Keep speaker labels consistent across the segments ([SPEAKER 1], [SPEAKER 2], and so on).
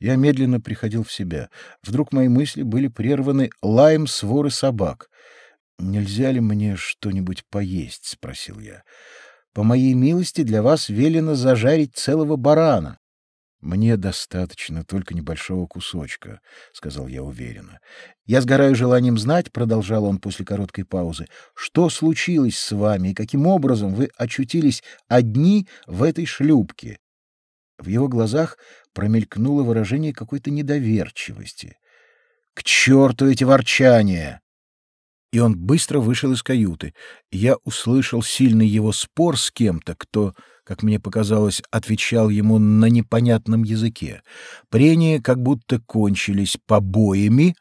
[SPEAKER 1] Я медленно приходил в себя. Вдруг мои мысли были прерваны лаем своры собак. «Нельзя ли мне что-нибудь поесть?» — спросил я. «По моей милости для вас велено зажарить целого барана». «Мне достаточно только небольшого кусочка», — сказал я уверенно. «Я сгораю желанием знать», — продолжал он после короткой паузы, «что случилось с вами и каким образом вы очутились одни в этой шлюпке». В его глазах промелькнуло выражение какой-то недоверчивости. «К черту эти ворчания!» И он быстро вышел из каюты. Я услышал сильный его спор с кем-то, кто как мне показалось, отвечал ему на непонятном языке. Прения как будто кончились побоями,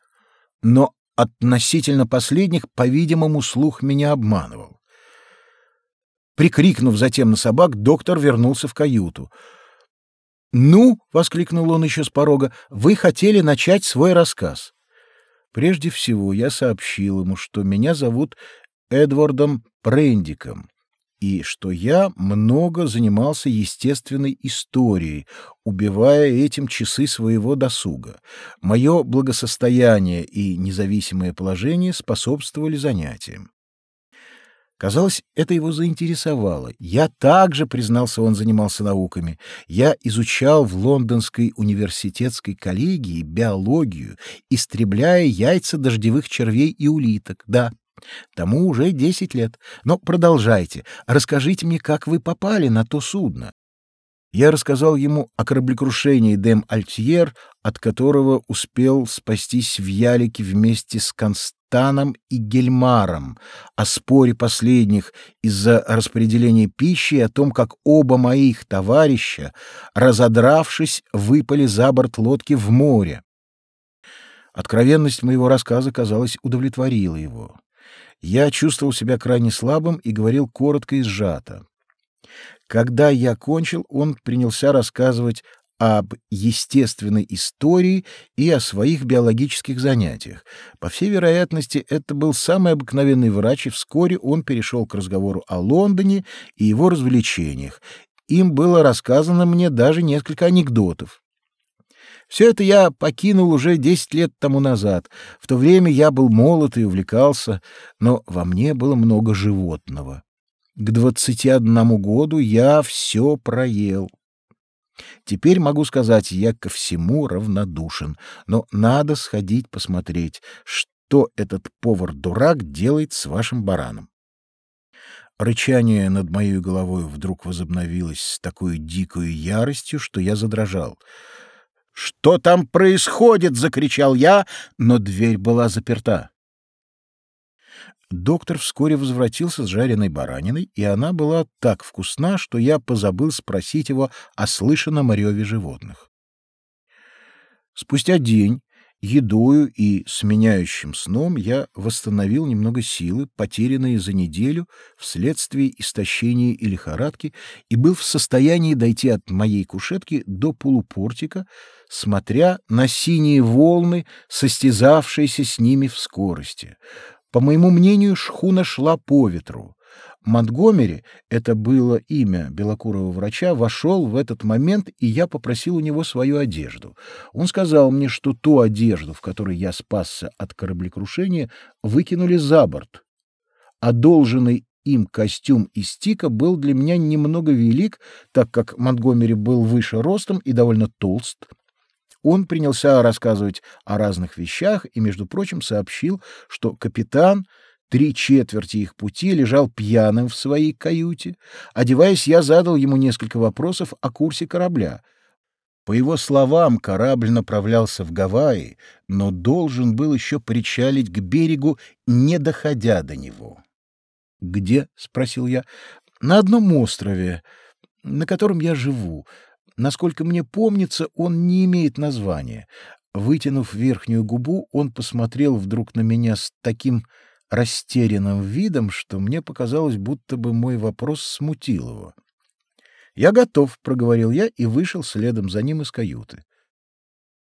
[SPEAKER 1] но относительно последних, по-видимому, слух меня обманывал. Прикрикнув затем на собак, доктор вернулся в каюту. «Ну!» — воскликнул он еще с порога. «Вы хотели начать свой рассказ». Прежде всего я сообщил ему, что меня зовут Эдвардом Прендиком, и что я много занимался естественной историей, убивая этим часы своего досуга. Мое благосостояние и независимое положение способствовали занятиям. Казалось, это его заинтересовало. Я также, признался он, занимался науками. Я изучал в Лондонской университетской коллегии биологию, истребляя яйца дождевых червей и улиток. Да, Тому уже десять лет. Но продолжайте. Расскажите мне, как вы попали на то судно. Я рассказал ему о кораблекрушении Дем Альтьер, от которого успел спастись в Ялике вместе с Констаном и Гельмаром, о споре последних из-за распределения пищи и о том, как оба моих товарища, разодравшись, выпали за борт лодки в море. Откровенность моего рассказа, казалось, удовлетворила его. Я чувствовал себя крайне слабым и говорил коротко и сжато. Когда я кончил, он принялся рассказывать об естественной истории и о своих биологических занятиях. По всей вероятности, это был самый обыкновенный врач, и вскоре он перешел к разговору о Лондоне и его развлечениях. Им было рассказано мне даже несколько анекдотов. Все это я покинул уже десять лет тому назад. В то время я был молод и увлекался, но во мне было много животного. К двадцати одному году я все проел. Теперь могу сказать, я ко всему равнодушен, но надо сходить посмотреть, что этот повар-дурак делает с вашим бараном. Рычание над моей головой вдруг возобновилось с такой дикой яростью, что я задрожал — «Что там происходит?» — закричал я, но дверь была заперта. Доктор вскоре возвратился с жареной бараниной, и она была так вкусна, что я позабыл спросить его о слышанном реве животных. Спустя день едою и сменяющим сном я восстановил немного силы, потерянные за неделю вследствие истощения и лихорадки, и был в состоянии дойти от моей кушетки до полупортика, смотря на синие волны, состязавшиеся с ними в скорости. По моему мнению, шхуна шла по ветру. Монтгомери, это было имя белокурого врача, вошел в этот момент, и я попросил у него свою одежду. Он сказал мне, что ту одежду, в которой я спасся от кораблекрушения, выкинули за борт. Одолженный им костюм из тика был для меня немного велик, так как Монтгомери был выше ростом и довольно толст. Он принялся рассказывать о разных вещах и, между прочим, сообщил, что капитан три четверти их пути лежал пьяным в своей каюте. Одеваясь, я задал ему несколько вопросов о курсе корабля. По его словам, корабль направлялся в Гавайи, но должен был еще причалить к берегу, не доходя до него. «Где?» — спросил я. «На одном острове, на котором я живу. Насколько мне помнится, он не имеет названия». Вытянув верхнюю губу, он посмотрел вдруг на меня с таким растерянным видом, что мне показалось, будто бы мой вопрос смутил его. «Я готов», — проговорил я и вышел следом за ним из каюты.